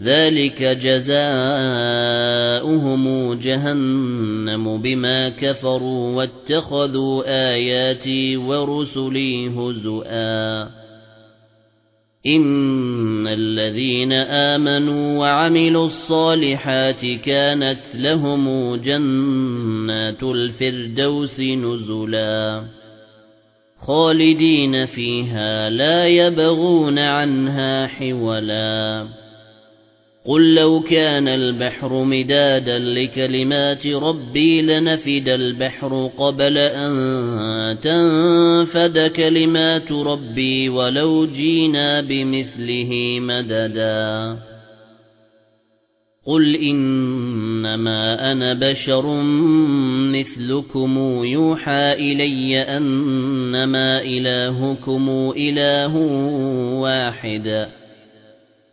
ذَلِكَ جَزَاؤُهُمْ جَهَنَّمُ بِمَا كَفَرُوا وَاتَّخَذُوا آيَاتِي وَرُسُلِي هُزُوًا إِنَّ الَّذِينَ آمَنُوا وَعَمِلُوا الصَّالِحَاتِ كَانَتْ لَهُمْ جَنَّاتُ الْفِرْدَوْسِ نُزُلًا. خَالِدِينَ فِيهَا لَا يَبْغُونَ عَنْهَا حِوَلًا. قُل لَّوْ كَانَ الْبَحْرُ مِدَادًا لِّكَلِمَاتِ رَبِّي لَنَفِدَ الْبَحْرُ قَبْلَ أَن تَنفَدَ كَلِمَاتُ رَبِّي وَلَوْ جِئْنَا بِمِثْلِهِ مَدَدًا قُلْ إِنَّمَا أَنَا بَشَرٌ مِثْلُكُمْ يُوحَى إِلَيَّ أَنَّمَا إِلَٰهُكُمْ إِلَٰهٌ وَاحِدٌ